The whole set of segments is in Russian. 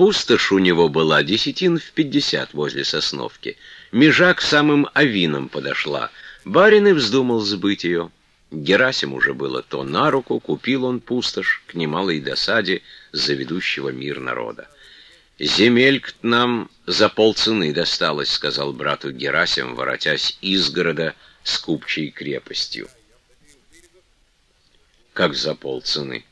Пустошь у него была десятин в пятьдесят возле Сосновки. Межа к самым авинам подошла. Барин и вздумал сбыть ее. Герасим уже было то на руку, купил он пустошь к немалой досаде заведущего мир народа. «Земельк нам за полцены досталось», — сказал брату Герасим, воротясь из города с купчей крепостью. «Как за полцены?»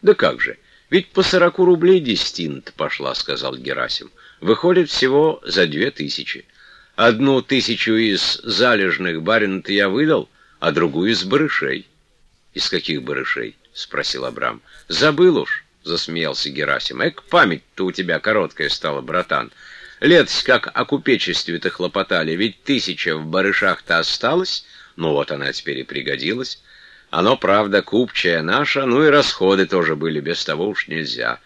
«Да как же, ведь по сороку рублей десятина-то пошла», — сказал Герасим. «Выходит всего за две тысячи. Одну тысячу из залежных барин-то я выдал, а другую из барышей». «Из каких барышей?» — спросил Абрам. «Забыл уж». — засмеялся Герасим. «Эк, память-то у тебя короткая стала, братан. Лет как о купечестве-то хлопотали, ведь тысяча в барышах-то осталась, ну вот она теперь и пригодилась. Оно, правда, купчая наша, ну и расходы тоже были, без того уж нельзя.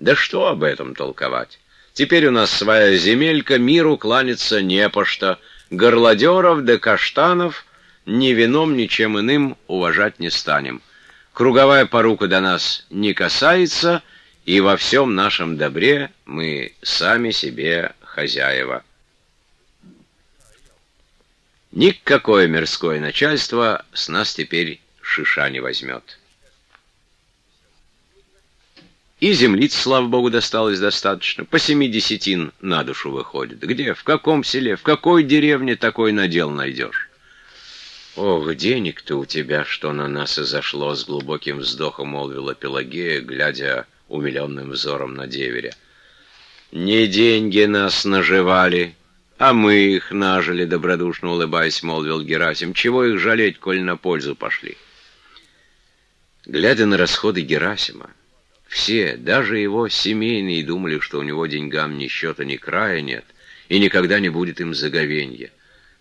Да что об этом толковать? Теперь у нас своя земелька, миру кланяться не по что. Горлодеров да каштанов ни вином, ни чем иным уважать не станем». Круговая порука до нас не касается, и во всем нашем добре мы сами себе хозяева. Никакое мирское начальство с нас теперь шиша не возьмет. И землиц, слава богу, досталось достаточно. По семи десятин на душу выходит. Где, в каком селе, в какой деревне такой надел найдешь? «Ох, денег-то у тебя, что на нас и зашло!» — с глубоким вздохом молвила Пелагея, глядя умиленным взором на деверя. «Не деньги нас наживали, а мы их нажили», — добродушно улыбаясь, молвил Герасим. «Чего их жалеть, коль на пользу пошли?» Глядя на расходы Герасима, все, даже его семейные, думали, что у него деньгам ни счета, ни края нет, и никогда не будет им заговенья.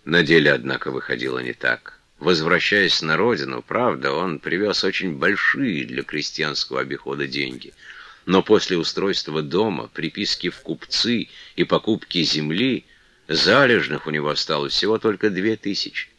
На деле, однако, выходило не так. Возвращаясь на родину, правда, он привез очень большие для крестьянского обихода деньги. Но после устройства дома, приписки в купцы и покупки земли, залежных у него осталось всего только две тысячи.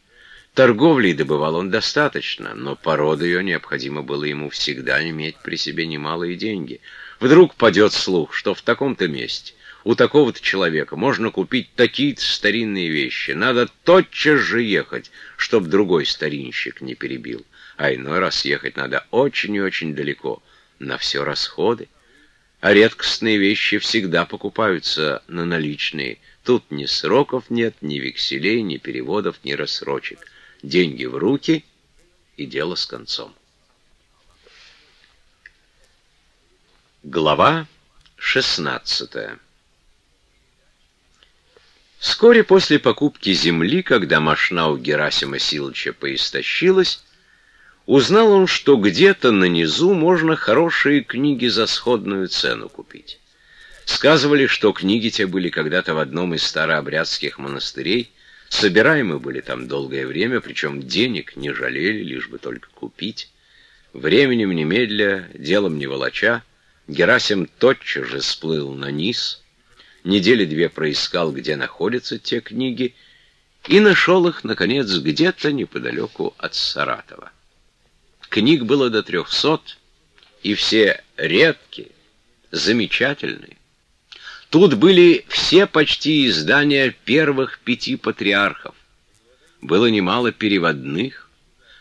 Торговлей добывал он достаточно, но по роду ее необходимо было ему всегда иметь при себе немалые деньги. Вдруг падет слух, что в таком-то месте у такого-то человека можно купить такие-то старинные вещи. Надо тотчас же ехать, чтоб другой старинщик не перебил. А иной раз ехать надо очень и очень далеко. На все расходы. А редкостные вещи всегда покупаются на наличные. Тут ни сроков нет, ни векселей, ни переводов, ни рассрочек. Деньги в руки и дело с концом. Глава шестнадцатая Вскоре после покупки земли, когда мошна у Герасима Силыча поистощилась, узнал он, что где-то на низу можно хорошие книги за сходную цену купить. Сказывали, что книги те были когда-то в одном из старообрядских монастырей, собираемы были там долгое время, причем денег не жалели, лишь бы только купить. Временем немедля, делом не волоча, Герасим тотчас же сплыл на низ — недели две проискал, где находятся те книги, и нашел их, наконец, где-то неподалеку от Саратова. Книг было до трехсот, и все редкие, замечательные. Тут были все почти издания первых пяти патриархов. Было немало переводных,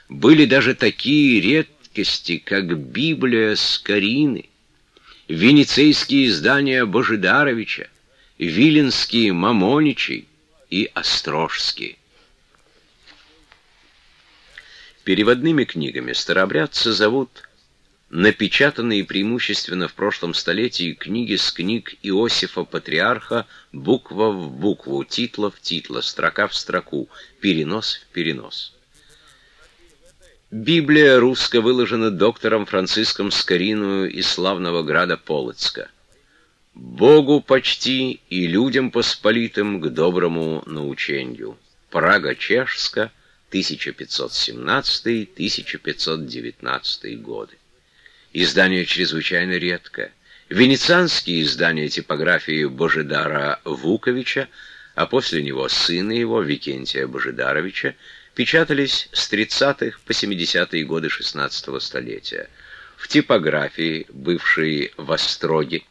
были даже такие редкости, как Библия Скорины, венецейские издания Божидаровича, Виленские, Мамоничи и Острожские. Переводными книгами старообрядцы зовут напечатанные преимущественно в прошлом столетии книги с книг Иосифа Патриарха буква в букву, титла в титла, строка в строку, перенос в перенос. Библия русско выложена доктором Франциском Скорину из славного града Полоцка. Богу почти и людям посполитым к доброму научению. Прага Чешска, 1517-1519 годы. Издание чрезвычайно редкое. Венецианские издания типографии Божидара Вуковича, а после него сына его, Викентия Божидаровича, печатались с 30-х по 70-е годы XVI столетия. В типографии, бывшей в Остроге,